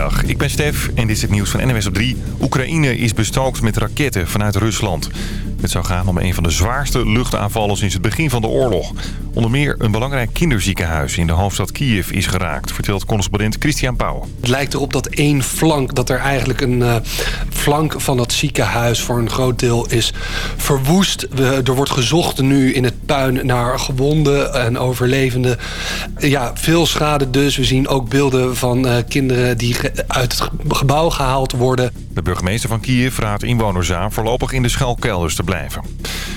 Goedemiddag, ik ben Stef en dit is het nieuws van NWS op 3. Oekraïne is bestookt met raketten vanuit Rusland. Het zou gaan om een van de zwaarste luchtaanvallen sinds het begin van de oorlog. Onder meer een belangrijk kinderziekenhuis in de hoofdstad Kiev is geraakt, vertelt correspondent Christian Pauw. Het lijkt erop dat één flank, dat er eigenlijk een uh, flank van dat ziekenhuis voor een groot deel is verwoest. We, er wordt gezocht nu in het puin naar gewonden en overlevenden. Ja, veel schade dus. We zien ook beelden van uh, kinderen die uit het gebouw gehaald worden. De burgemeester van Kiev raadt inwoners aan voorlopig in de schuilkelders te blijven.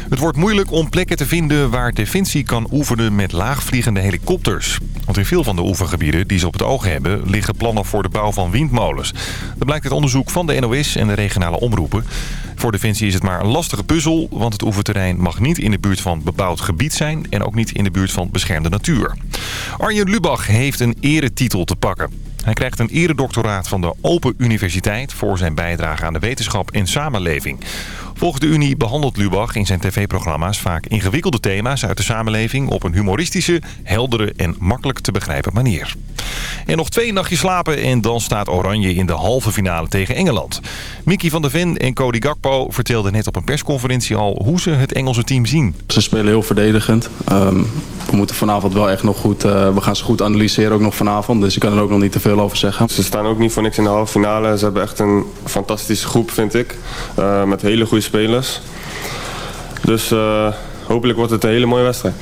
Het wordt moeilijk om plekken te vinden waar Defensie kan oefenen met laagvliegende helikopters. Want in veel van de oefengebieden die ze op het oog hebben... liggen plannen voor de bouw van windmolens. Dat blijkt uit onderzoek van de NOS en de regionale omroepen. Voor Defensie is het maar een lastige puzzel... want het oefenterrein mag niet in de buurt van bebouwd gebied zijn... en ook niet in de buurt van beschermde natuur. Arjen Lubach heeft een eretitel te pakken. Hij krijgt een eredoctoraat van de Open Universiteit... voor zijn bijdrage aan de wetenschap en samenleving. Volgens de Unie behandelt Lubach in zijn tv-programma's vaak ingewikkelde thema's uit de samenleving... op een humoristische, heldere en makkelijk te begrijpen manier. En nog twee nachtjes slapen en dan staat Oranje in de halve finale tegen Engeland. Mickey van der Ven en Cody Gakpo vertelden net op een persconferentie al hoe ze het Engelse team zien. Ze spelen heel verdedigend. Um, we moeten vanavond wel echt nog goed... Uh, we gaan ze goed analyseren ook nog vanavond, dus ik kan er ook nog niet te veel over zeggen. Ze staan ook niet voor niks in de halve finale. Ze hebben echt een fantastische groep, vind ik. Uh, met hele goede spelers. Dus uh, hopelijk wordt het een hele mooie wedstrijd.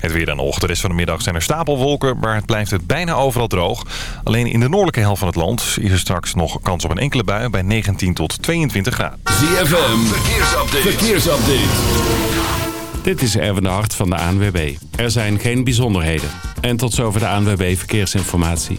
Het weer dan nog. De rest van de middag zijn er stapelwolken, maar het blijft het bijna overal droog. Alleen in de noordelijke helft van het land is er straks nog kans op een enkele bui bij 19 tot 22 graden. ZFM, verkeersupdate. verkeersupdate. Dit is Erwin de Hart van de ANWB. Er zijn geen bijzonderheden. En tot zover de ANWB Verkeersinformatie.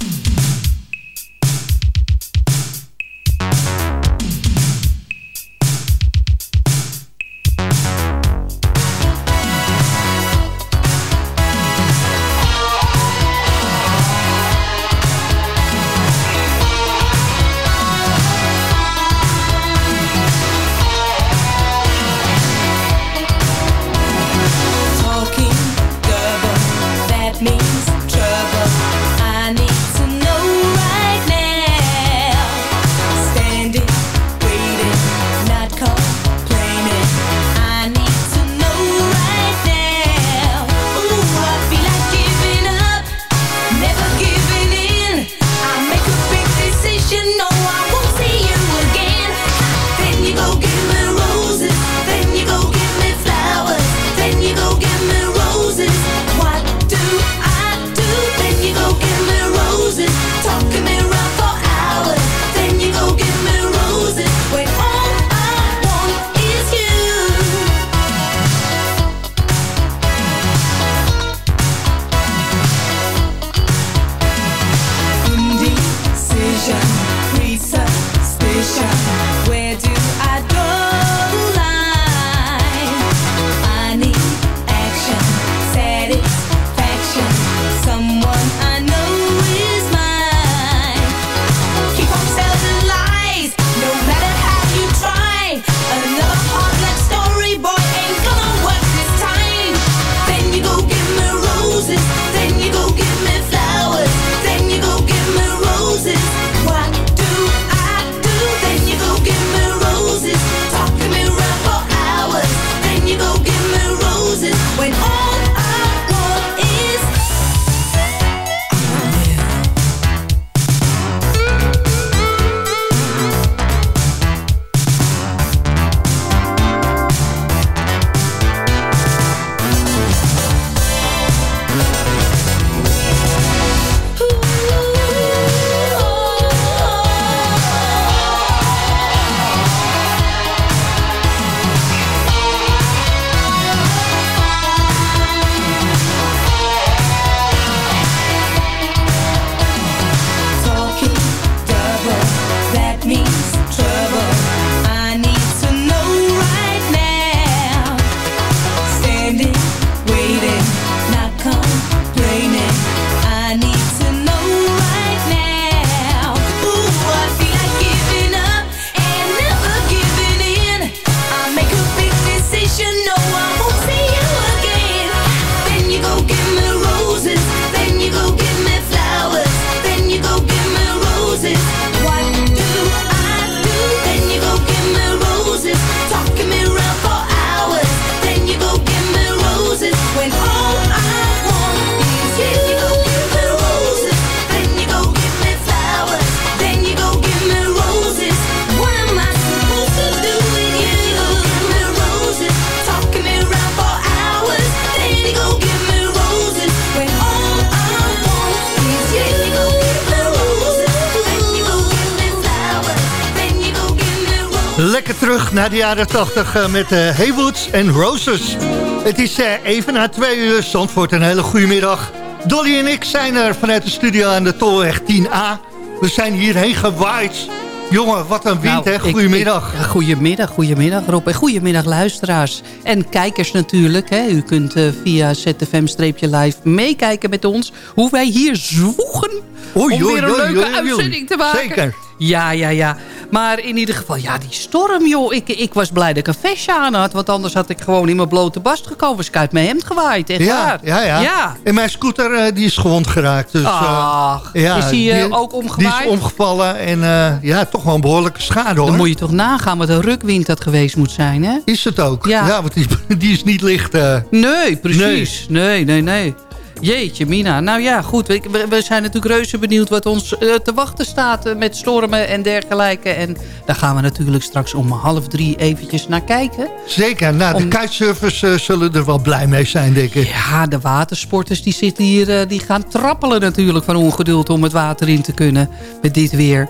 Lekker terug naar de jaren 80 uh, met uh, Haywoods en Roses. Het is uh, even na twee uur. Zandvoort, een hele goede middag. Dolly en ik zijn er vanuit de studio aan de Tolweg 10A. We zijn hierheen gewaaid. Jongen, wat een wind, nou, hè? Goedemiddag. Ik, goedemiddag, goedemiddag Rob. En goedemiddag luisteraars. En kijkers natuurlijk. Hè. U kunt uh, via ZFM-live meekijken met ons. Hoe wij hier zwoegen oei, om oei, weer een oei, leuke uitzending te maken. Zeker. Ja, ja, ja. Maar in ieder geval, ja, die storm, joh. Ik, ik was blij dat ik een vestje aan had. Want anders had ik gewoon in mijn blote bast gekomen. Was ik uit mijn hemd gewaaid, echt ja, waar. Ja, ja, ja. En mijn scooter, uh, die is gewond geraakt. Dus, Ach, uh, ja, is die, uh, ook omgewaaid? Die is omgevallen en ja, toch wel een behoorlijke schade, hoor. Dan moet je toch nagaan wat een rukwind dat geweest moet zijn, hè? Is het ook. Ja, ja want die, die is niet licht. nee, precies. Nee, nee, nee. nee. Jeetje, Mina. Nou ja, goed. We, we, zijn natuurlijk reuze benieuwd wat ons uh, te wachten staat uh, met stormen en dergelijke. En daar gaan we natuurlijk straks om half drie eventjes naar kijken. Zeker. Nou, om... de kitesurfers uh, zullen er wel blij mee zijn, denk ik. Ja, de watersporters die zitten hier, die gaan trappelen natuurlijk van ongeduld om het water in te kunnen met dit weer.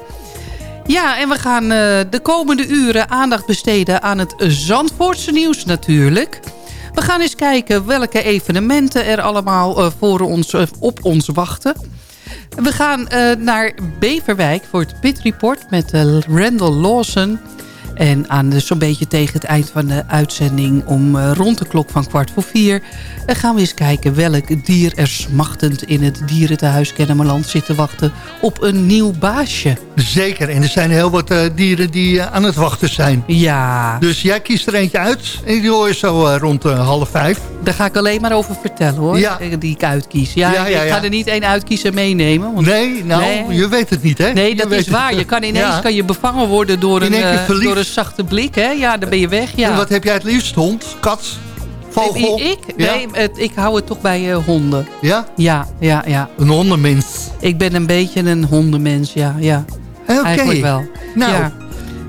Ja, en we gaan de komende uren aandacht besteden aan het Zandvoortse nieuws natuurlijk. We gaan eens kijken welke evenementen er allemaal uh, voor ons, uh, op ons wachten. We gaan uh, naar Beverwijk voor het Pit Report met Randall Lawson. En aan zo'n beetje tegen het eind van de uitzending om rond de klok van kwart voor vier... gaan we eens kijken welk dier er smachtend in het dierentehuis Kennemerland zit te wachten op een nieuw baasje. Zeker, en er zijn heel wat uh, dieren die uh, aan het wachten zijn. Ja. Dus jij kiest er eentje uit en die hoor je zo uh, rond half vijf. Daar ga ik alleen maar over vertellen hoor, ja. die ik uitkies. Ja, ja, ja ik ga er niet één uitkiezen meenemen. Want... Nee, nou, nee. je weet het niet hè? Nee, dat is waar. Je kan ineens kan je bevangen worden door een, door een zachte blik. Hè? Ja, dan ben je weg. Ja. En wat heb jij het liefst? Hond, kat, vogel? Ik? Nee, het, ik hou het toch bij honden. Ja? Ja, ja, ja. Een hondenmens. Ik ben een beetje een hondenmens, ja, ja. Oké. Eigenlijk wel. Nou, ja.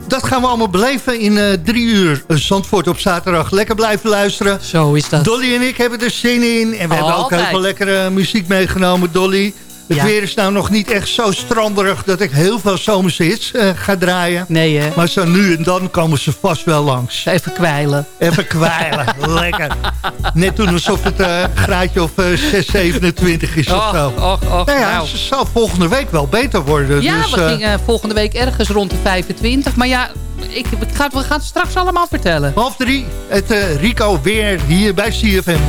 dat gaan we allemaal beleven in uh, drie uur Zandvoort op zaterdag. Lekker blijven luisteren. Zo is dat. Dolly en ik hebben er zin in. En we oh, hebben ook altijd. heel veel lekkere muziek meegenomen, Dolly. Het Ja. weer is nou nog niet echt zo stranderig dat ik heel veel zomerse hits uh, ga draaien. Nee, hè? Maar zo nu en dan komen ze vast wel langs. Even kwijlen. Even kwijlen. Lekker. Net doen alsof het uh, graadje of uh, 6, 27 is of zo. och, och. Nou ja, nou. ze zal volgende week wel beter worden. Ja, dus, we eh, gingen volgende week ergens rond de 25. Maar ja, ik, ik ga, we gaan het straks allemaal vertellen. Half drie, het Rico weer hier bij CFM.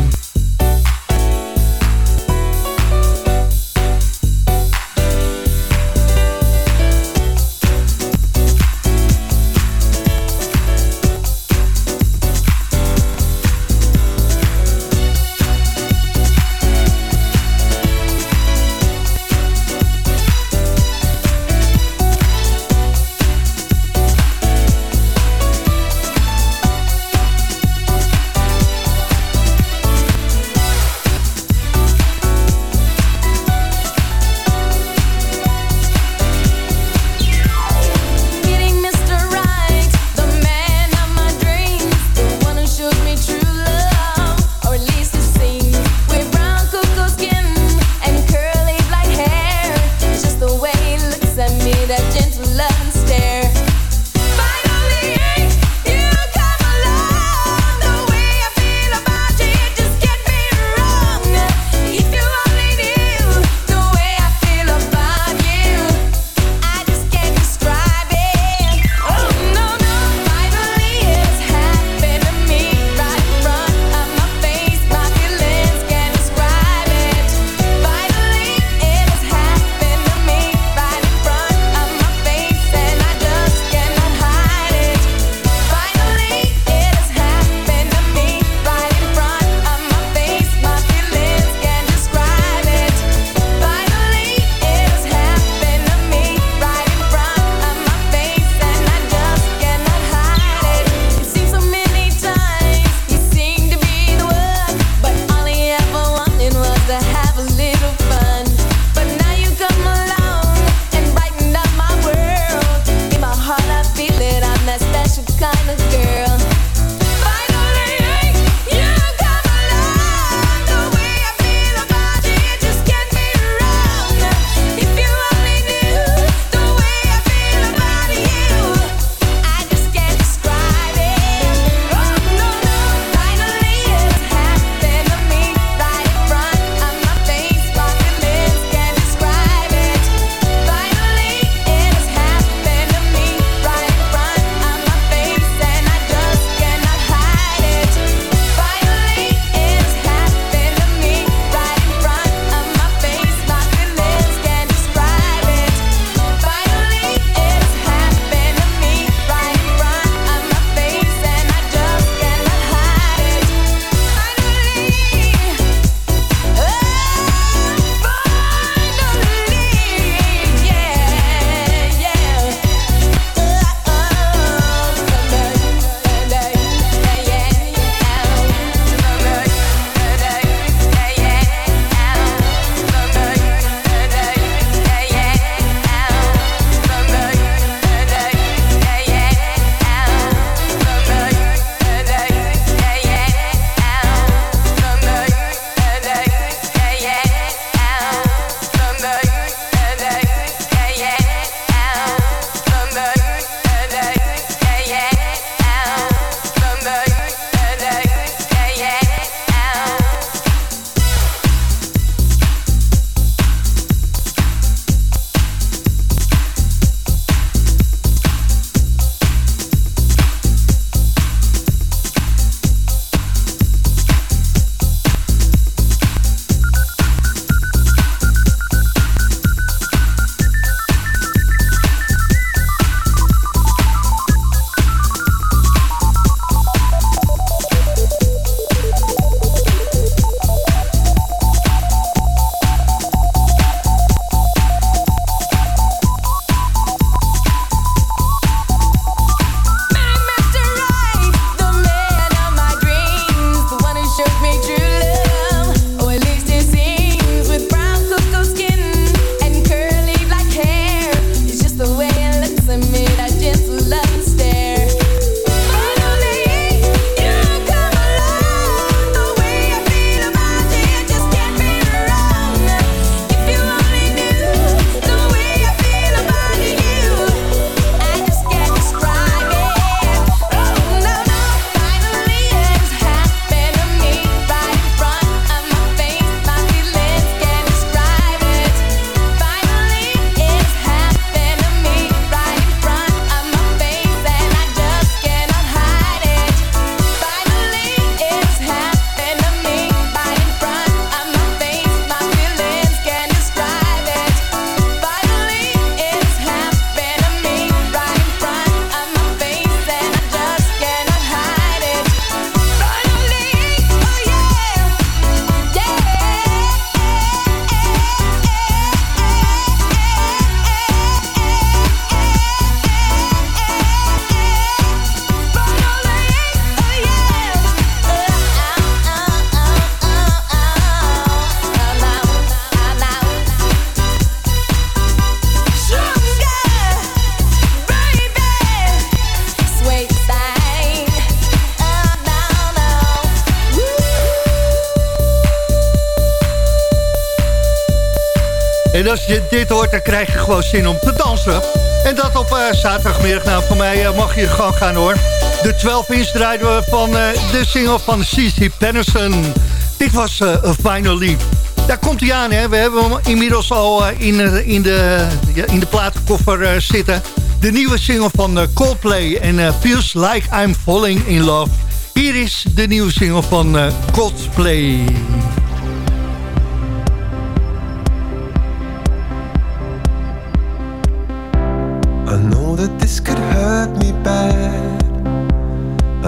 Als je dit hoort, dan krijg je gewoon zin om te dansen. En dat op uh, zaterdagmiddag. Nou, voor mij uh, mag je gewoon gaan hoor. De 12 inch draaiden van uh, de single van C.C. Pennerson. Dit was Finally. Daar komt hij aan, hè. We hebben hem inmiddels al in, in, de, in de platenkoffer zitten. De nieuwe single van Coldplay en Feels Like I'm Falling In Love. Hier is de nieuwe single van Coldplay.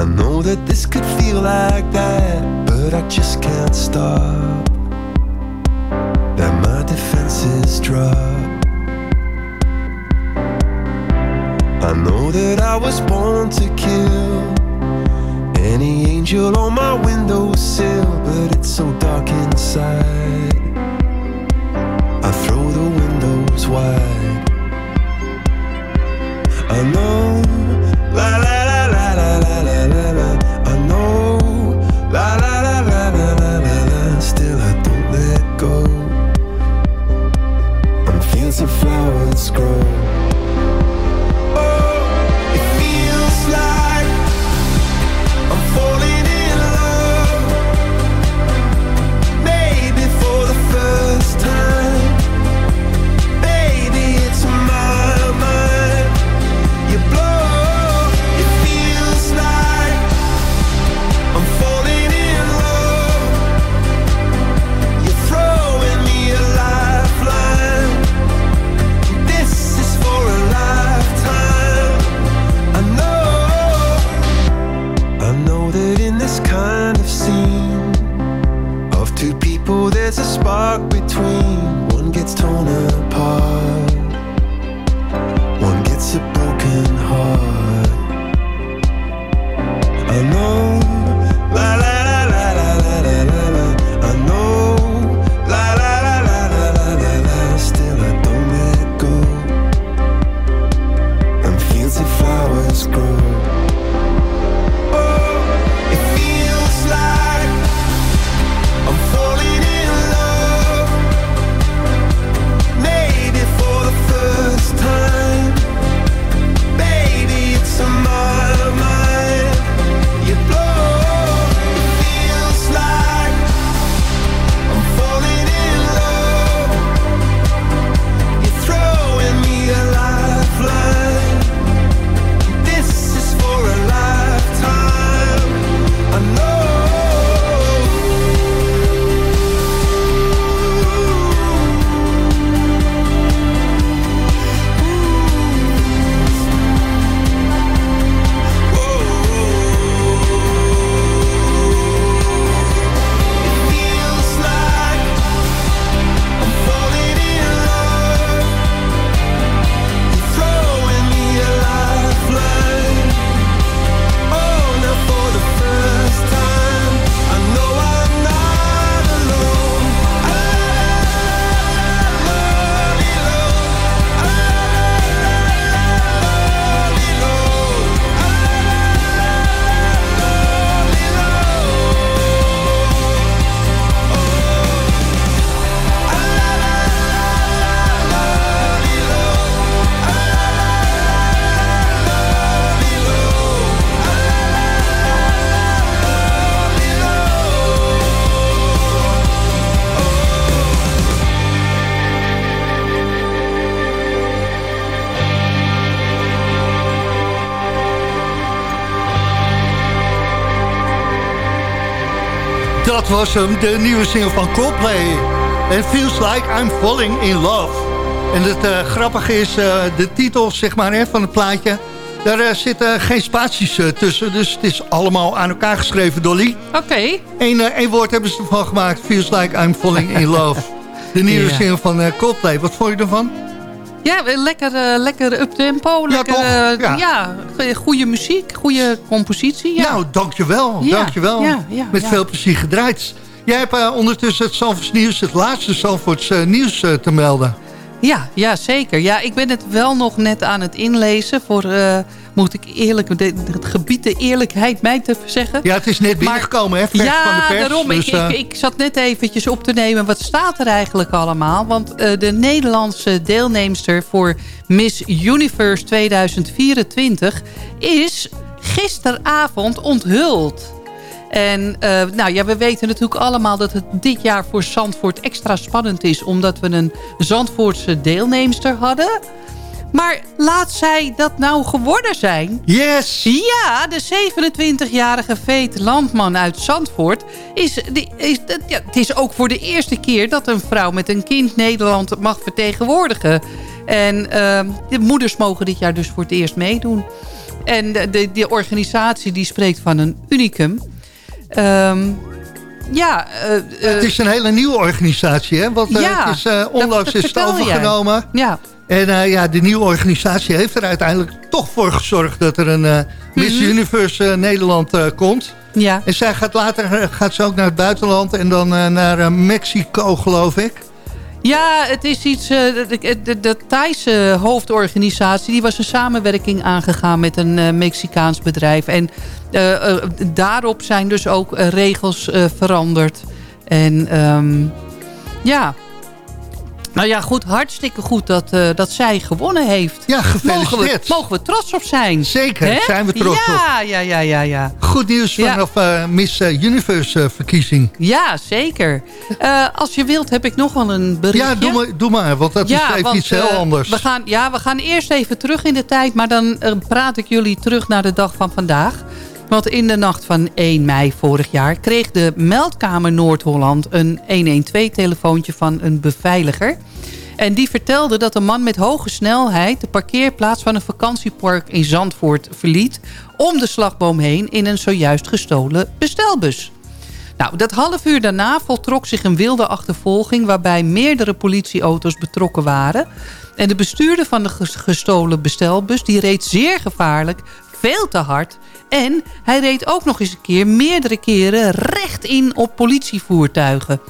I know that this could feel like that, but I just can't stop. That my defenses drop. I know that I was born to kill any angel on my windowsill, but it's so dark inside. I throw the windows wide. I know, Dat was hem, de nieuwe single van Coldplay. En Feels Like I'm Falling in Love. En het uh, grappige is, uh, de titel zeg maar, hè, van het plaatje... daar uh, zitten geen spaties tussen, dus het is allemaal aan elkaar geschreven, Dolly. Oké. Okay. Eén woord hebben ze ervan gemaakt, Feels Like I'm Falling in Love. De nieuwe ja. single van Coldplay, wat vond je ervan? Ja, lekker, uh, lekker up-tempo. Lekker, ja, uh, ja. ja, goede muziek, goede compositie. Ja. Nou, dankjewel. Dankjewel. Met veel plezier gedraaid. Jij hebt uh, ondertussen het nieuws, het laatste Zandvoorts nieuws te melden. Ja, ja, zeker. Ja, ik ben het wel nog net aan het inlezen voor, moet ik eerlijk, het gebied de eerlijkheid mij te zeggen. Ja, het is net binnengekomen, hè? Vers ja, van de pers. daarom. Dus, ik, uh... ik, ik, zat net eventjes op te nemen, wat staat er eigenlijk allemaal? Want uh, de Nederlandse deelnemster voor Miss Universe 2024 is gisteravond onthuld. En uh, nou ja, we weten natuurlijk allemaal dat het dit jaar voor Zandvoort extra spannend is... omdat we een Zandvoortse deelnemster hadden... Maar laat zij dat nou geworden zijn? Yes! Ja, de 27-jarige Veet Landman uit Zandvoort. Is, is, ja, het is ook voor de eerste keer dat een vrouw met een kind Nederland mag vertegenwoordigen. En uh, de moeders mogen dit jaar dus voor het eerst meedoen. En de, de, de organisatie die spreekt van een unicum. Um, ja, uh, uh, het is een hele nieuwe organisatie, hè? Want uh, ja, het is, onlangs dat, dat is het overgenomen. Jij. Ja. En uh, ja, de nieuwe organisatie heeft er uiteindelijk toch voor gezorgd... dat er een uh, Miss mm -hmm. Universe uh, Nederland komt. Ja. En zij gaat later gaat ze ook naar het buitenland... en dan naar Mexico, geloof ik. Ja, het is iets... de, de, de Thaise hoofdorganisatie... die was een samenwerking aangegaan met een Mexicaans bedrijf. En daarop zijn dus ook regels veranderd. En um, ja... Nou ja, goed, hartstikke goed dat, uh, dat zij gewonnen heeft. Ja, gefeliciteerd. Mogen we, mogen we trots op zijn. Zeker, He? zijn we trots ja, op. Ja, ja, ja, ja. Goed nieuws vanaf ja. uh, Miss Universe uh, verkiezing. Ja, zeker. als je wilt heb ik nog wel een berichtje. Ja, doe maar, doe maar want dat ja, is even want, iets heel anders. We gaan, ja, we gaan eerst even terug in de tijd, maar dan praat ik jullie terug naar de dag van vandaag. Want in de nacht van 1 mei vorig jaar kreeg de Meldkamer Noord-Holland een 112-telefoontje van een beveiliger. En die vertelde dat een man met hoge snelheid de parkeerplaats van een vakantiepark in Zandvoort verliet... om de slagboom heen in een zojuist gestolen bestelbus. Nou, dat half uur daarna voltrok zich een wilde achtervolging... waarbij meerdere politieauto's betrokken waren. En de bestuurder van de gestolen bestelbus die reed zeer gevaarlijk, veel te hard... En hij reed ook nog eens een keer meerdere keren recht in op politievoertuigen.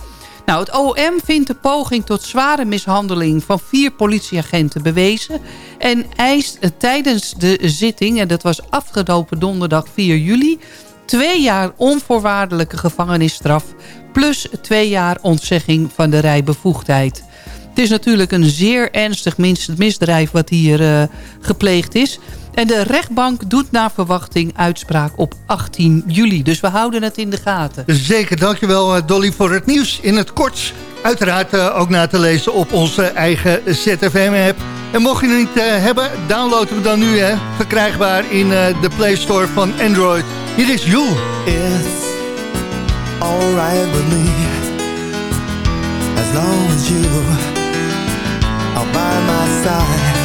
Nou, het OM vindt de poging tot zware mishandeling van vier politieagenten bewezen... en eist tijdens de zitting, en dat was afgelopen donderdag 4 juli... twee jaar onvoorwaardelijke gevangenisstraf... plus twee jaar ontzegging van de rijbevoegdheid. Het is natuurlijk een zeer ernstig misdrijf wat hier uh, gepleegd is... En de rechtbank doet naar verwachting uitspraak op 18 juli. Dus we houden het in de gaten. Zeker, dankjewel Dolly voor het nieuws in het kort. Uiteraard uh, ook na te lezen op onze eigen ZFM-app. En mocht je het niet uh, hebben, downloaden we dan nu. Hè, verkrijgbaar in de Play Store van Android. Hier is You. It's alright with me As long as you are by my side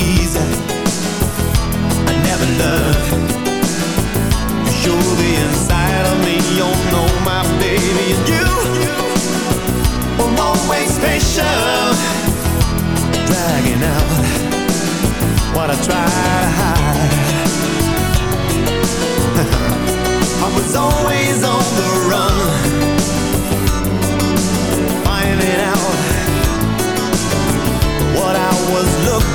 Easy. I never show the inside of me. You know my baby, and you always patient, dragging out what I to hide. I was always on the run, finding out what I was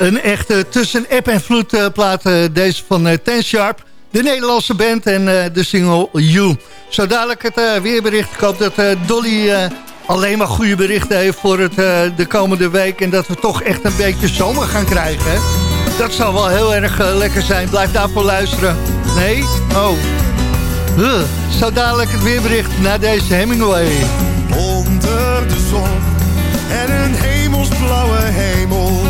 Een echte tussen app en vloed uh, plaat. Uh, deze van uh, Ten Sharp. De Nederlandse band en de single You. Zo dadelijk het weerbericht. Ik hoop dat Dolly alleen maar goede berichten heeft voor het, de komende week. En dat we toch echt een beetje zomer gaan krijgen. Dat zou wel heel erg lekker zijn. Blijf daarvoor luisteren. Nee? Oh. Huh. Zo dadelijk het weerbericht naar deze Hemingway. Onder de zon en een hemelsblauwe hemel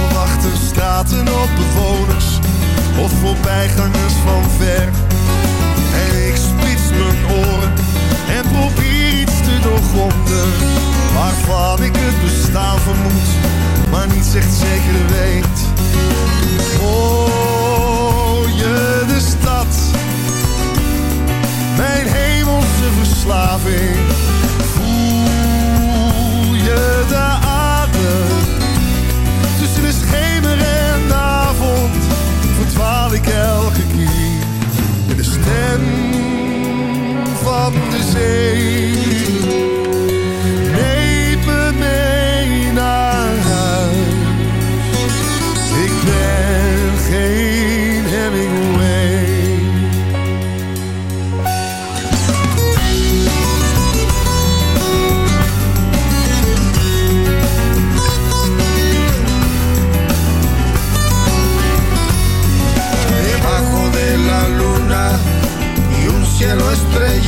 straten op bewoners of voorbijgangers van ver. En ik spits mijn oren en probeer iets te doorgronden waarvan ik het bestaan vermoed, maar niet echt zeker weet. Oh, je de stad, mijn hemelse verslaving. Voel je de ik elke keer de stem van de zee.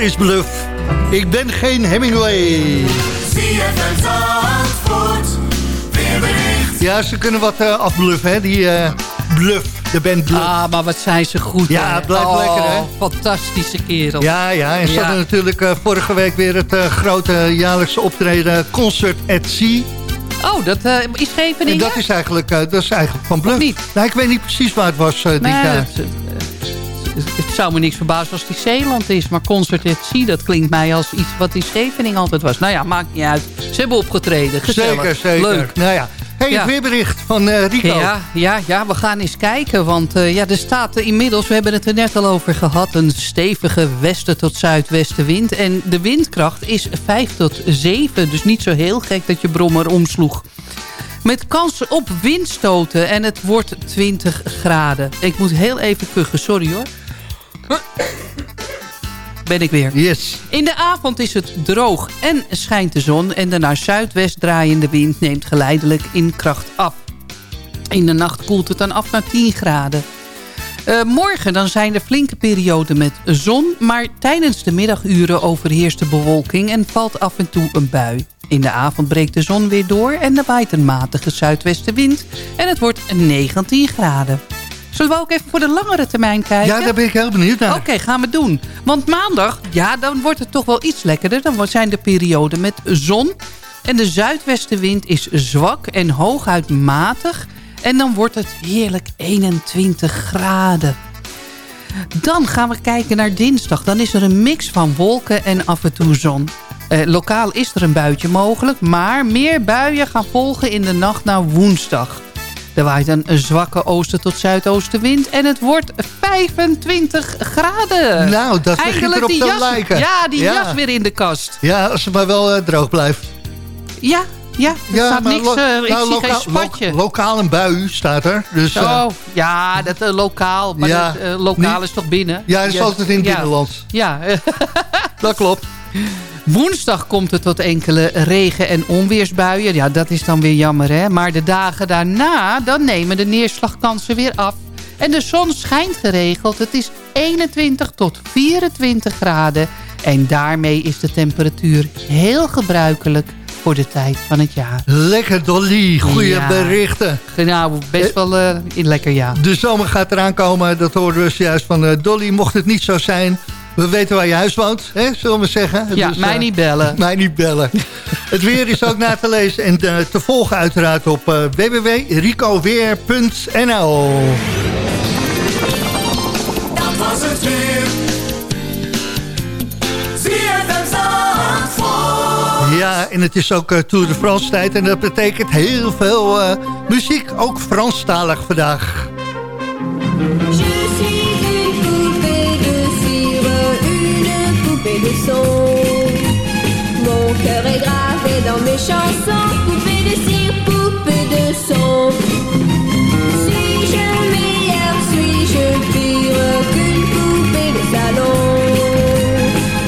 Is Bluff. Ik ben geen Hemingway. Ja, ze kunnen wat uh, afbluffen, hè? Die uh, Bluff, de band Bluff. Ah, maar wat zijn ze goed, Ja, het blijft lekker, hè? Oh, fantastische kerel. Ja, ja. En ze hadden natuurlijk uh, vorige week weer het grote jaarlijkse optreden Concert at Sea. Oh, dat uh, is Scheveningen? En dat is eigenlijk, uh, dat is eigenlijk van Bluff. Niet? Nou, ik weet niet precies waar het was uh, dit jaar het zou me niks verbazen als die Zeeland is. Maar Concert at Sea, dat klinkt mij als iets wat in Scheveningen altijd was. Nou ja, maakt niet uit. Ze hebben opgetreden. Gezellig. Zeker, zeker. Leuk. Nou ja. Hey, het weerbericht van uh, Rico. Ja, ja, ja, we gaan eens kijken. Want uh, ja, er staat inmiddels, we hebben het er net al over gehad... een stevige westen tot zuidwestenwind. En de windkracht is 5 tot 7. Dus niet zo heel gek dat je brommer omsloeg. Met kans op windstoten en het wordt 20 graden. Ik moet heel even kuchen, sorry hoor. Ben ik weer. Yes. In de avond is het droog en schijnt de zon... en de naar zuidwest draaiende wind neemt geleidelijk in kracht af. In de nacht koelt het dan af naar 10 graden. Uh, morgen dan zijn er flinke perioden met zon... maar tijdens de middaguren overheerst de bewolking... en valt af en toe een bui. In de avond breekt de zon weer door en er waait een matige zuidwestenwind... en het wordt 19 graden. Zullen we ook even voor de langere termijn kijken? Ja, daar ben ik heel benieuwd naar. Oké, gaan we doen. Want maandag, ja, dan wordt het toch wel iets lekkerder. Dan zijn de perioden met zon. En de zuidwestenwind is zwak en hooguit matig. En dan wordt het heerlijk 21 graden. Dan gaan we kijken naar dinsdag. Dan is er een mix van wolken en af en toe zon. Eh, lokaal is er een buitje mogelijk, maar meer buien gaan volgen in de nacht naar woensdag. Er waait een zwakke oosten tot zuidoostenwind en het wordt 25 graden. Nou, dat begint erop te jas, lijken. Ja, die Ja. jas weer in de kast. Ja, als het maar wel eh, droog blijft. Ja, ja, er staat niks, eh, ik nou, zie geen spatje. lo- lokaal een bui staat er. Dus, eh, oh, ja, dat lokaal. Maar Ja, dat, lokaal is toch binnen? ja, dat is altijd in het binnenland. Ja, Dat klopt. Woensdag komt het tot enkele regen- en onweersbuien. Ja, dat is dan weer jammer, hè. Maar de dagen daarna, dan nemen de neerslagkansen weer af. En de zon schijnt geregeld. Het is 21 tot 24 graden. En daarmee is de temperatuur heel gebruikelijk voor de tijd van het jaar. Lekker Dolly, goede Ja. berichten. Nou, best wel eh, lekker, ja. De zomer gaat eraan komen, dat horen we juist van eh, Dolly. Mocht het niet zo zijn, we weten waar je huis woont, hè, zullen we zeggen. Ja, Dus, mij eh, niet bellen. Mij niet bellen. het weer is ook na te lezen en eh, te volgen uiteraard op eh, www.ricoweer.nl Dat was het weer. Ja, en het is ook Tour de France tijd en dat betekent heel veel eh, muziek, ook Franstalig vandaag. Mon cœur est gravé dans mes chansons, poupée de cire, poupée de son. Suis-je meilleure, suis-je pire qu'une poupée de salon?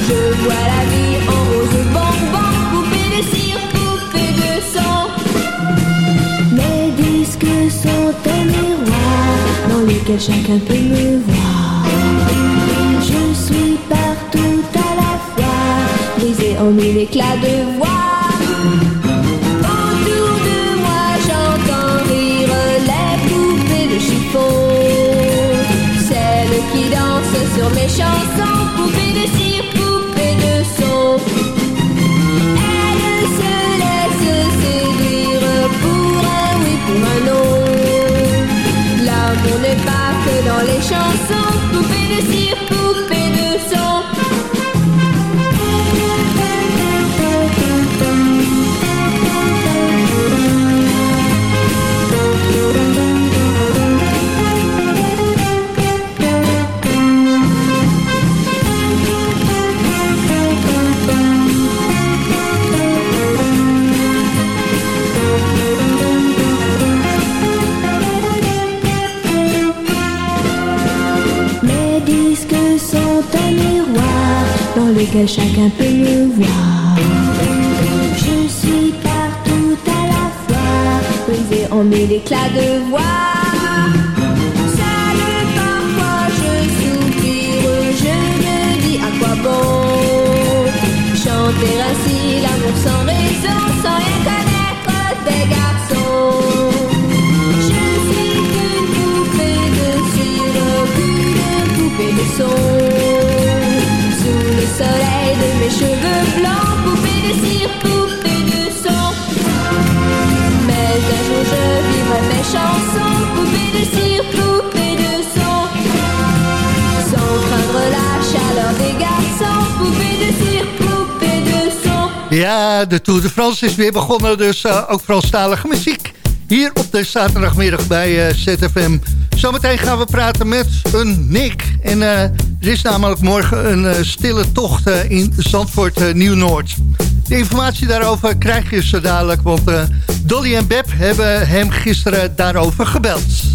Je vois la vie en rose bonbon, poupée de cire, poupée de son. Mes disques sont un miroir dans lequel chacun peut me voir. éclat de voix. En mille éclats de Ja, de Tour de France is weer begonnen, dus eh, ook Franstalige muziek. Hier op de zaterdagmiddag bij eh, ZFM. Zometeen gaan we praten met een Nick. En eh, er is namelijk morgen een eh, stille tocht eh, in Zandvoort eh, Nieuw-Noord. De informatie daarover krijg je zo dadelijk, want eh, Dolly en Beb hebben hem gisteren daarover gebeld.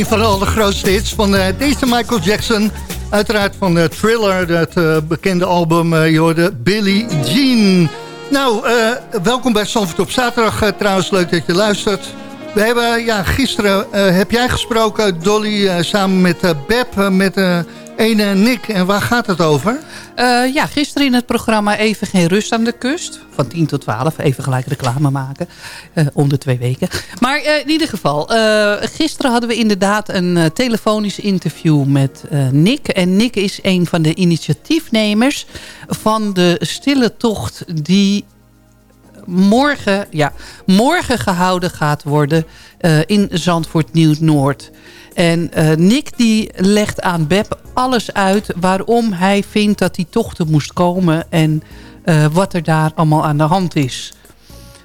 Een van de allergrootste hits van eh, deze Michael Jackson. Uiteraard van eh, Thriller, het eh, bekende album. eh, je hoorde Billie Jean. Nou, welkom bij Zandvoort op zaterdag. trouwens, leuk dat je luistert. We hebben, ja, gisteren heb jij gesproken, Dolly, samen met Beb, met ene Nick. En waar gaat het over? Eh, ja, gisteren in het programma Even Geen Rust aan de Kust. Van 10 tot 12. Even gelijk reclame maken. eh, om de twee weken. Maar eh, in ieder geval. gisteren hadden we inderdaad een telefonisch interview met Nick. En Nick is een van de initiatiefnemers van de stille tocht die morgen, ja, morgen gehouden gaat worden in Zandvoort Nieuw-Noord. En eh, Nick die legt aan Beb alles uit waarom hij vindt dat die tochten moest komen... en eh, wat er daar allemaal aan de hand is.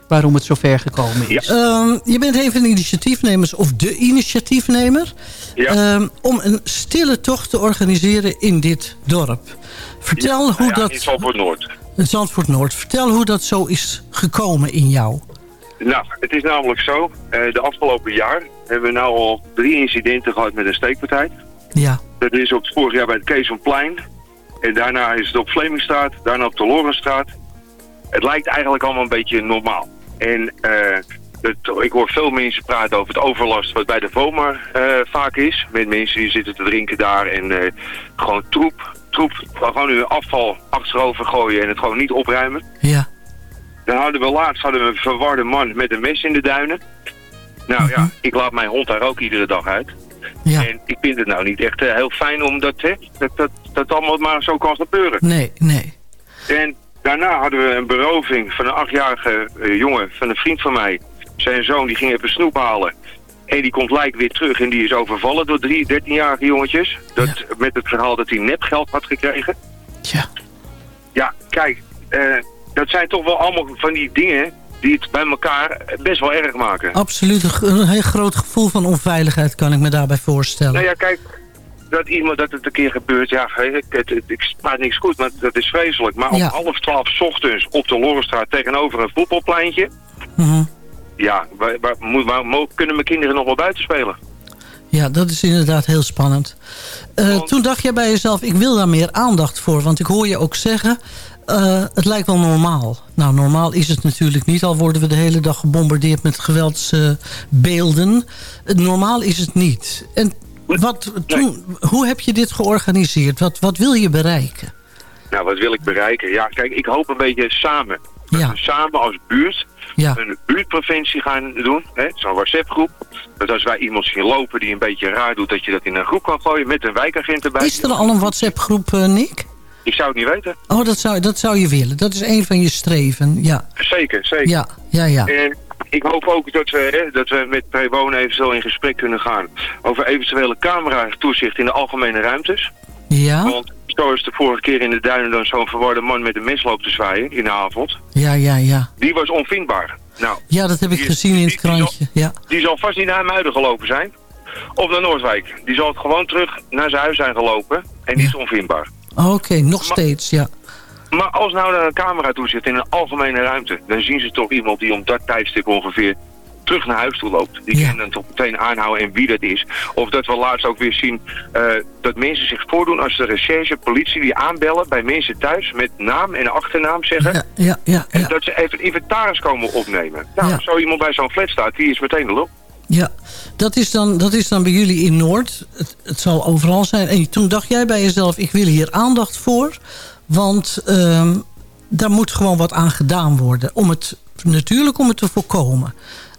Waarom het zover gekomen is. Ehm, je bent een van de initiatiefnemers, of de initiatiefnemer... ehm, om een stille tocht te organiseren in dit dorp. Vertel hoe ja, dat... in Zandvoort Noord. Zandvoort Noord. Vertel hoe dat zo is gekomen in jou. Nou, het is namelijk zo. eh, de afgelopen jaar hebben we nou al drie incidenten gehad met een steekpartij. Ja. Dat is op het vorig jaar bij het Kees van Plein. En daarna is het op Vlemingstraat, daarna op de Lorenstraat. Het lijkt eigenlijk allemaal een beetje normaal. En eh, het, ik hoor veel mensen praten over het overlast wat bij de VOMA eh, vaak is. Met mensen die zitten te drinken daar en gewoon troep, troep, gewoon hun afval achterover gooien en het gewoon niet opruimen. Ja. Dan hadden we laatst hadden we een verwarde man met een mes in de duinen. Nou ja, ik laat mijn hond daar ook iedere dag uit. En ik vind het nou niet echt eh, heel fijn omdat hè, dat, dat, dat allemaal maar zo kan gebeuren. Nee, nee. En daarna hadden we een beroving van een achtjarige eh, jongen van een vriend van mij. Zijn zoon die ging even snoep halen. En die komt lijk weer terug en die is overvallen door drie 13-jarige jongetjes. Dat, Met het verhaal dat hij nepgeld had gekregen. Ja. Ja, kijk, eh, dat zijn toch wel allemaal van die dingen die het bij elkaar best wel erg maken. Absoluut. Een, heel groot gevoel van onveiligheid kan ik me daarbij voorstellen. Nou ja, kijk, dat, iemand, dat het een keer gebeurt, ja, het, het, het, ik maak niks goed, maar dat is vreselijk. Maar Ja. om half twaalf 's ochtends op de Lorenstraat tegenover een voetbalpleintje, Mhm. ja, waar, waar, kunnen mijn kinderen nog wel buiten spelen? Ja, dat is inderdaad heel spannend. Eh, toen dacht jij bij jezelf, ik wil daar meer aandacht voor. Want ik hoor je ook zeggen, eh, het lijkt wel normaal. Nou, normaal is het natuurlijk niet. Al worden we de hele dag gebombardeerd met geweldsbeelden. normaal is het niet. En wat, toen, hoe heb je dit georganiseerd? Wat, wat wil je bereiken? Nou, wat wil ik bereiken? Ja, kijk, ik hoop een beetje samen. Ja. samen als buurt Ja. een buurtpreventie gaan doen. Zo'n WhatsApp-groep. Dat als wij iemand zien lopen die een beetje raar doet, dat je dat in een groep kan gooien met een wijkagent erbij. Is er al een WhatsApp-groep, eh, Nick? Ik zou het niet weten. Oh, dat zou, dat zou je willen. Dat is een van je streven, ja. Zeker, zeker. Ja, ja, ja. En ik hoop ook dat we, hè, dat we met Prewonen eventueel in gesprek kunnen gaan over eventuele camera-toezicht in de algemene ruimtes. Ja, Want zo is de vorige keer in de duinen dan zo'n verwarde man met een mes loopt te zwaaien in de avond. ja, ja, ja. Die was onvindbaar. Nou, Ja, dat heb ik gezien in het krantje. Ja. die zal vast niet naar Muiden gelopen zijn. Of naar Noordwijk. Die zal gewoon terug naar zijn huis zijn gelopen. En die is onvindbaar. Oké, nog steeds, ja. Maar als nou daar een camera toe zit in een algemene ruimte... dan zien ze toch iemand die om dat tijdstip ongeveer terug naar huis toe loopt. Die kunnen dan toch meteen aanhouden en wie dat is. Of dat we laatst ook weer zien eh, dat mensen zich voordoen als de recherche, politie die aanbellen bij mensen thuis met naam en achternaam zeggen. Ja, ja, En dat ze even inventaris komen opnemen. Nou, Ja. als zo iemand bij zo'n flat staat, die is meteen de lul. Ja, dat is dan, dat is dan bij jullie in Noord. Het, het zal overal zijn. En toen dacht jij bij jezelf, ik wil hier aandacht voor. Want ehm, daar moet gewoon wat aan gedaan worden. Om het, natuurlijk om het te voorkomen.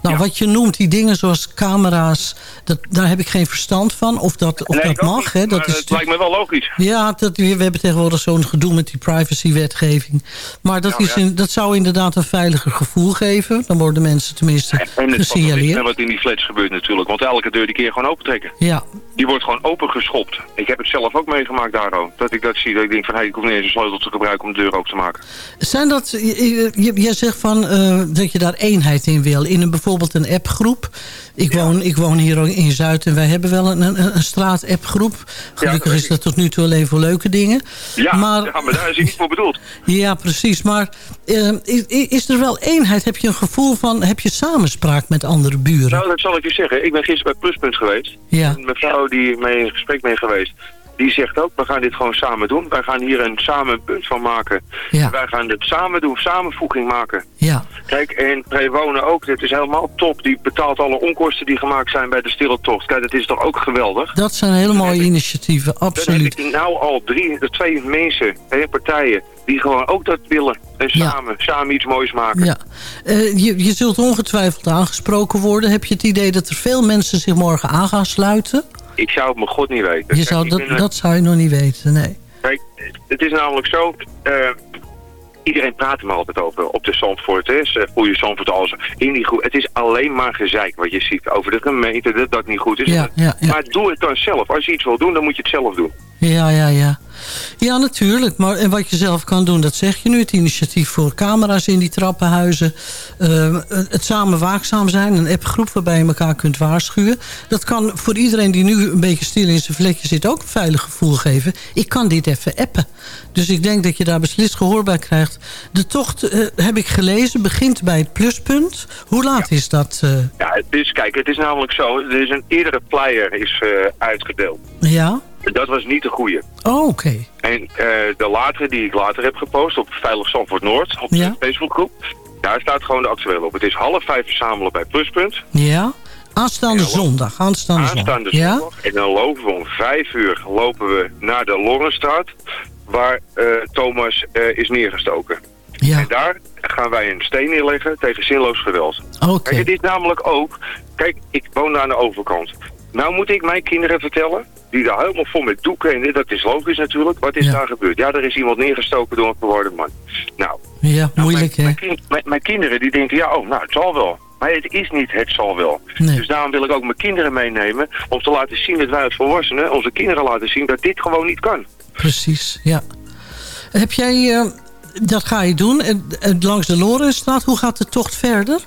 Nou, wat je noemt, die dingen zoals camera's... Dat, daar heb ik geen verstand van. Of dat, of Nee, dat mag. Hè, dat is het lijkt me wel logisch. Ja, dat, we hebben tegenwoordig zo'n gedoe met die privacywetgeving. Maar dat, Nou, is in, dat zou inderdaad een veiliger gevoel geven. Dan worden mensen tenminste En het niet gesignaleerd. met wat in die flats gebeurt natuurlijk. Want elke deur die keer gewoon opentrekken. Ja, Die wordt gewoon opengeschopt. Ik heb het zelf ook meegemaakt daarom. Dat ik dat zie, dat ik denk van, hé, ik hoef niet eens een sleutel te gebruiken om de deur open te maken. Zijn dat, jij zegt van, eh, dat je daar eenheid in wil. In een, bijvoorbeeld een appgroep. Ik, woon, ik woon hier ook in Zuid en wij hebben wel een, een, een straat-appgroep. Gelukkig is dat tot nu toe alleen voor leuke dingen. Ja, maar, ja, maar daar is niet voor bedoeld. ja precies. Maar eh, is, is er wel eenheid? Heb je een gevoel van, heb je samenspraak met andere buren? Nou, dat zal ik je zeggen. Ik ben gisteren bij Pluspunt geweest. Ja. En mijn vrouw die mee in gesprek mee geweest, die zegt ook, we gaan dit gewoon samen doen. Wij gaan hier een, samen een punt van maken. Ja. Wij gaan dit samen doen, samenvoeging maken. Ja, Kijk, en Prewonen ook, dit is helemaal top. Die betaalt alle onkosten die gemaakt zijn bij de stille tocht. Kijk, dat is toch ook geweldig? dat zijn hele mooie initiatieven, Dan heb absoluut. ik nou al drie, de twee mensen, hè, partijen, die gewoon ook dat willen. En samen, samen iets moois maken. Ja. Eh, je, je zult ongetwijfeld aangesproken worden. Heb je het idee dat er veel mensen zich morgen aan gaan sluiten? Ik zou het mijn god niet weten. Je Kijk, zou, dat, dat zou je nog niet weten, nee. Kijk, het is namelijk zo... eh, iedereen praat er maar altijd over op de Zandvoort. Hè. Je Zandvoort als in die. Het is alleen maar gezeik wat je ziet over de gemeente, dat dat niet goed is. Ja, ja, ja. Maar doe het dan zelf. Als je iets wil doen, dan moet je het zelf doen. Ja, ja, ja. Ja, natuurlijk. Maar en wat je zelf kan doen, dat zeg je nu. Het initiatief voor camera's in die trappenhuizen. Eh, het samen waakzaam zijn. Een appgroep waarbij je elkaar kunt waarschuwen. Dat kan voor iedereen die nu een beetje stil in zijn vlekje zit... ook een veilig gevoel geven. Ik kan dit even appen. Dus ik denk dat je daar beslist gehoor bij krijgt. De tocht, eh, heb ik gelezen, begint bij het pluspunt. Hoe laat is dat? eh? Ja, het is, kijk, het is namelijk zo. Er is een eerdere flyer is uitgedeeld. ja? Dat was niet de goede. Oh, oké. En eh, de latere die ik later heb gepost op Veilig Zandvoort Noord, op Ja. de Facebookgroep, daar staat gewoon de actuele op. Het is half vijf verzamelen bij Pluspunt. Ja? Aanstaande zondag. Aanstaande, Aanstaande zondag. Ja? zondag. En dan lopen we om vijf uur lopen we naar de Lorrenstraat, waar eh, Thomas eh, is neergestoken. Ja. En daar gaan wij een steen neerleggen tegen zinloos geweld. Oké. Kijk, het is namelijk ook... Kijk, ik woon daar aan de overkant. Nou moet ik mijn kinderen vertellen, die daar helemaal vol met doeken en dit, dat is logisch natuurlijk. Wat is daar gebeurd? Ja, er is iemand neergestoken door een verwarde man. Nou, Ja, moeilijk hè? mijn, kind- mijn, mijn kinderen die denken, ja, oh, nou, het zal wel. Maar het is niet het zal wel. Nee. Dus daarom wil ik ook mijn kinderen meenemen om te laten zien dat wij als volwassenen onze kinderen laten zien dat dit gewoon niet kan. Precies, ja. Heb jij, eh, dat ga je doen, en, en langs de Lorenstraat, hoe gaat de tocht verder?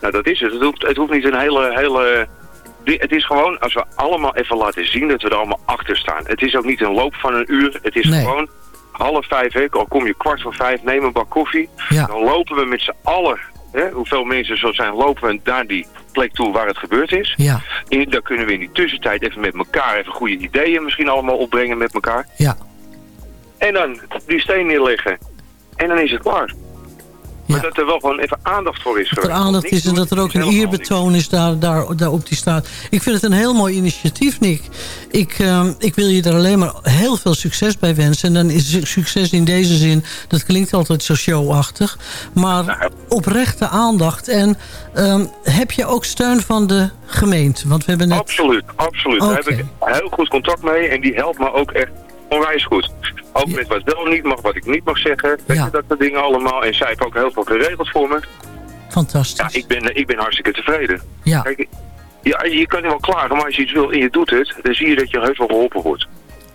Nou, dat is het. Het hoeft, het hoeft niet een hele, hele Het is gewoon, als we allemaal even laten zien dat we er allemaal achter staan. Het is ook niet een loop van een uur. Het is Nee. gewoon half vijf, hè, al kom je kwart voor vijf, neem een bak koffie. Ja. Dan lopen we met z'n allen, hè, hoeveel mensen er zo zijn, lopen we naar die plek toe waar het gebeurd is. Ja, En dan kunnen we in die tussentijd even met elkaar even goede ideeën misschien allemaal opbrengen met elkaar. ja. En dan die steen neerleggen. En dan is het klaar. Maar dat er wel gewoon even aandacht voor is Dat er aandacht is en dat er ook een eerbetoon is daar, daar, daar op die staat. Ik vind het een heel mooi initiatief, Nick. Ik, ehm, ik wil je er alleen maar heel veel succes bij wensen. En dan is su- succes in deze zin, dat klinkt altijd zo showachtig. Maar oprechte aandacht. En ehm, heb je ook steun van de gemeente? Want we hebben net... Absoluut, absoluut. Daar heb ik heel goed contact mee en die helpt me ook echt onwijs goed. Ook met wat wel niet mag, wat ik niet mag zeggen. Weet je, dat soort dingen allemaal. En zij heeft ook heel veel geregeld voor me. Fantastisch. Ja, ik ben, ik ben hartstikke tevreden. Ja. Kijk, ja, je kan wel klagen, maar als je iets wil en je doet het, dan zie je dat je heus wel geholpen wordt.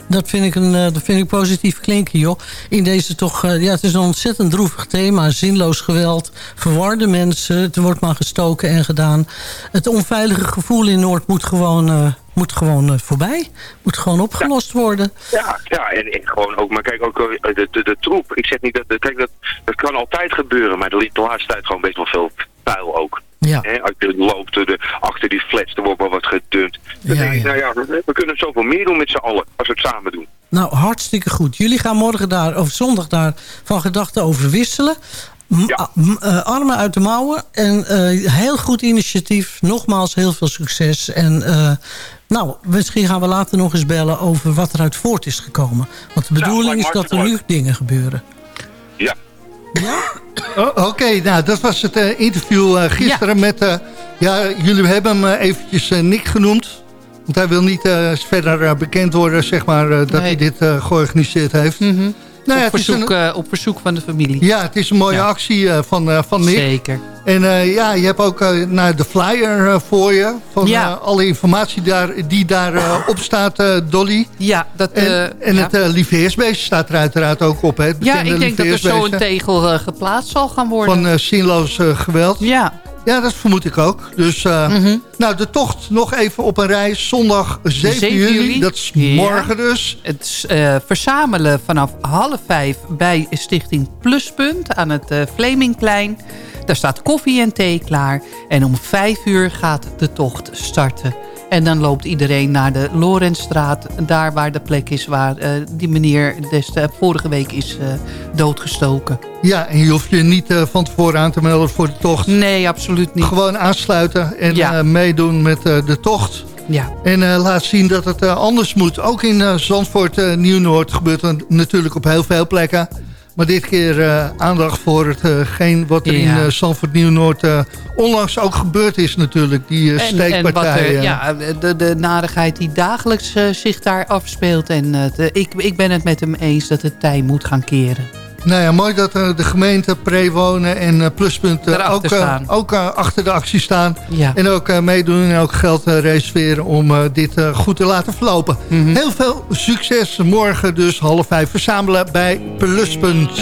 Dat vind ik, een, eh, dat vind ik positief klinken, joh. In deze toch, eh, ja, het is een ontzettend droevig thema. Zinloos geweld, verwarde mensen. Het wordt maar gestoken en gedaan. Het onveilige gevoel in Noord moet gewoon, eh, moet gewoon eh, voorbij. Moet gewoon opgelost worden. Ja, ja en, en gewoon ook, maar kijk ook eh, de, de, de troep. Ik zeg niet dat, kijk dat, dat kan altijd gebeuren, maar liep de laatste tijd gewoon best wel veel puil ook. Ja. Hè, als je loopt er, achter die flats, er wordt wel wat gedumpt. Dan denk ik, nou ja, we kunnen zoveel meer doen met z'n allen, als we het samen doen. Nou, hartstikke goed. Jullie gaan morgen daar, of zondag daar, van gedachten over wisselen. M- a- m- eh, armen uit de mouwen. En eh, heel goed initiatief. Nogmaals, heel veel succes. En eh, nou, misschien gaan we later nog eens bellen over wat er uit voort is gekomen. Want de bedoeling is dat er nu dingen gebeuren. Ja. Oh, Oké, nou dat was het eh, interview eh, gisteren met... eh, ja, jullie hebben hem eventjes Nick genoemd. Want hij wil niet eh, verder bekend worden, zeg maar, eh, dat Nee. hij dit eh, georganiseerd heeft. Nou ja, op, verzoek, een- eh, op verzoek van de familie. Ja, het is een mooie actie eh, van, eh, van Nick. Zeker. En eh, ja, je hebt ook eh, nou, de flyer eh, voor je. Van Ja. eh, alle informatie daar, die daarop op staat, eh, Dolly. Ja, dat, En, eh, en het uh, staat er uiteraard ook op. Hè, het Ja, ik denk dat er zo een tegel eh, geplaatst zal gaan worden. Van eh, zinloos eh, geweld. Ja. Ja, dat vermoed ik ook. Dus, eh, nou, de tocht nog even op een reis. Zondag 7, 7 juli. juli. Dat is Ja. morgen dus. Het eh, verzamelen vanaf half vijf bij Stichting Pluspunt aan het Vlemingplein. Daar staat koffie en thee klaar. En om vijf uur gaat de tocht starten. En dan loopt iedereen naar de Lorenzstraat. Daar waar de plek is waar die meneer des, vorige week is doodgestoken. Ja, en je hoeft je niet van tevoren aan te melden voor de tocht. Nee, absoluut niet. Gewoon aansluiten en Ja. eh, meedoen met eh, de tocht. Ja. En eh, laat zien dat het anders moet. Ook in Zandvoort, Nieuw-Noord gebeurt het natuurlijk op heel veel plekken. Maar dit keer aandacht voor hetgeen wat er in Ja. Zandvoort, Nieuw-Noord onlangs ook gebeurd is natuurlijk. Die En, en wat steekpartij. eh. ja, de, de narigheid die dagelijks zich daar afspeelt. En ik, ik ben het met hem eens dat het tij moet gaan keren. Nou ja, mooi dat eh, de gemeente, Prewonen en eh, Pluspunt ook, eh, ook achter de actie staan. Ja. En ook meedoen en ook geld reserveren om dit goed te laten verlopen. Mhm. Heel veel succes morgen dus half vijf verzamelen bij Pluspunt.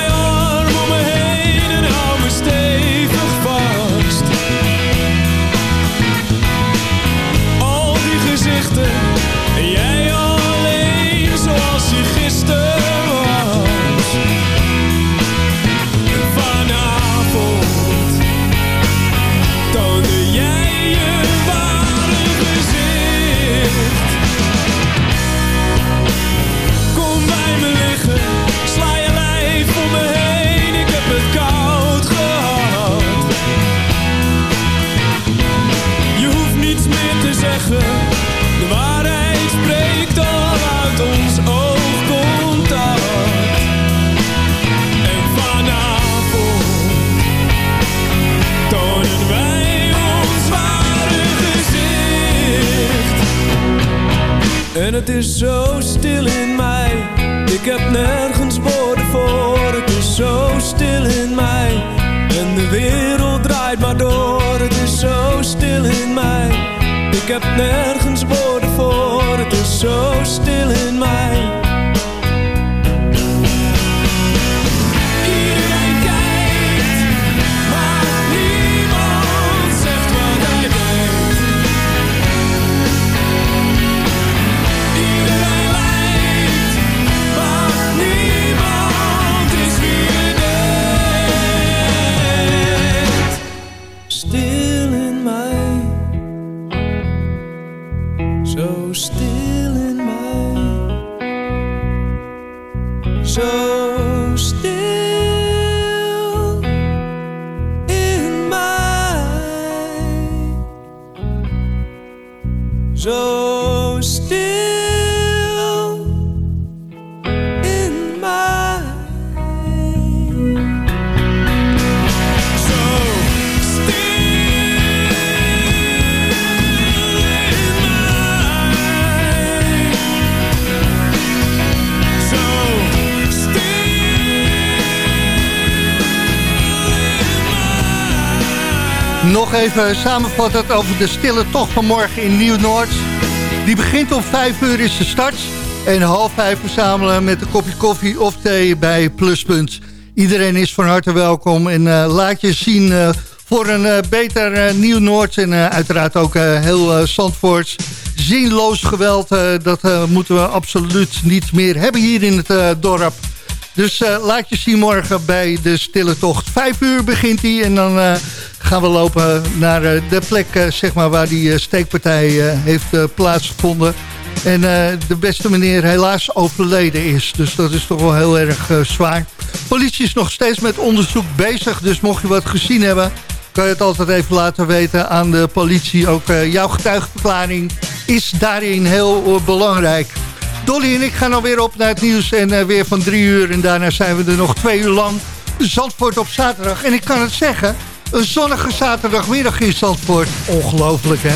Nog even samenvattend over de stille tocht van morgen in Nieuw-Noord. Die begint om 5 uur is de start. En half vijf verzamelen met een kopje koffie of thee bij Pluspunt. Iedereen is van harte welkom en eh, laat je zien eh, voor een eh, beter Nieuw-Noord. En uiteraard ook heel Zandvoorts. Zinloos geweld, dat moeten we absoluut niet meer hebben hier in het dorp. Dus eh, laat je zien morgen bij de stille tocht. Vijf uur begint die en dan eh, gaan we lopen naar eh, de plek zeg maar, waar die steekpartij heeft plaatsgevonden. En de beste meneer helaas overleden is. Dus dat is toch wel heel erg zwaar. Politie is nog steeds met onderzoek bezig. Dus mocht je wat gezien hebben, kan je het altijd even laten weten aan de politie. Ook jouw getuigenverklaring is daarin heel belangrijk. Dolly en ik gaan alweer op naar het nieuws en eh, weer van drie uur. En daarna zijn we er nog twee uur lang. Zandvoort op zaterdag. En ik kan het zeggen, een zonnige zaterdagmiddag in Zandvoort. Ongelooflijk, hè?